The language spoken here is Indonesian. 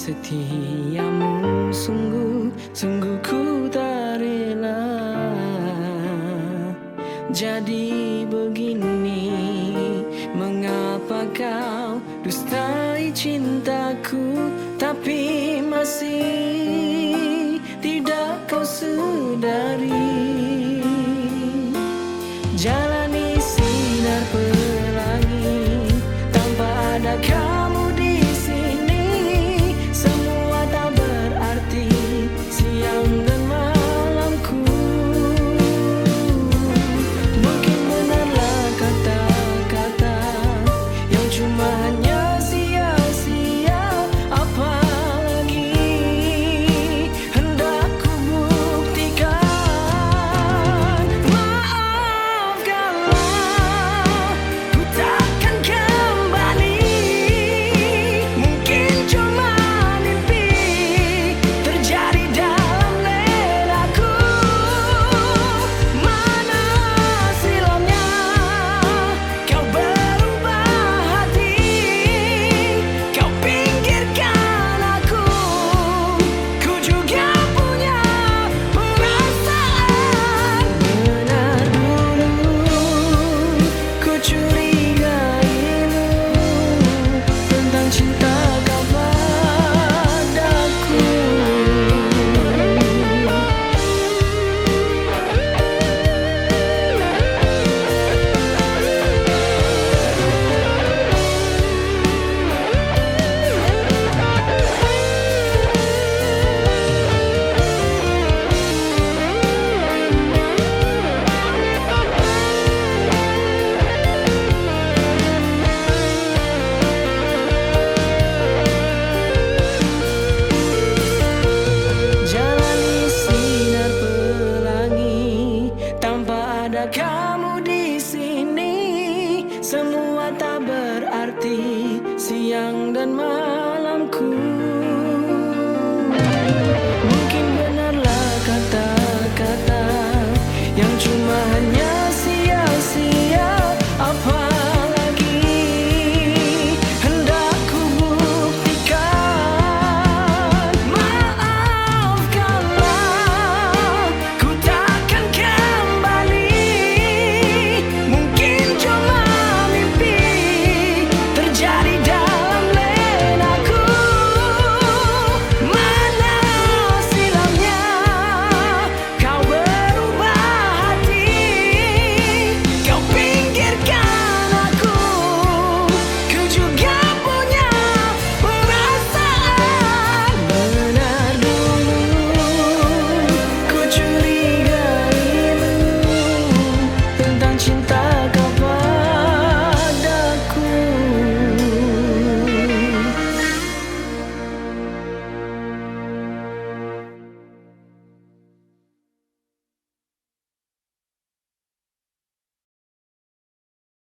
setiamu sungguh sungguh ku tak rela. Jadi begini mengapa kau dustai cintaku tapi masih tidak kau sadari jalan siang dan malamku.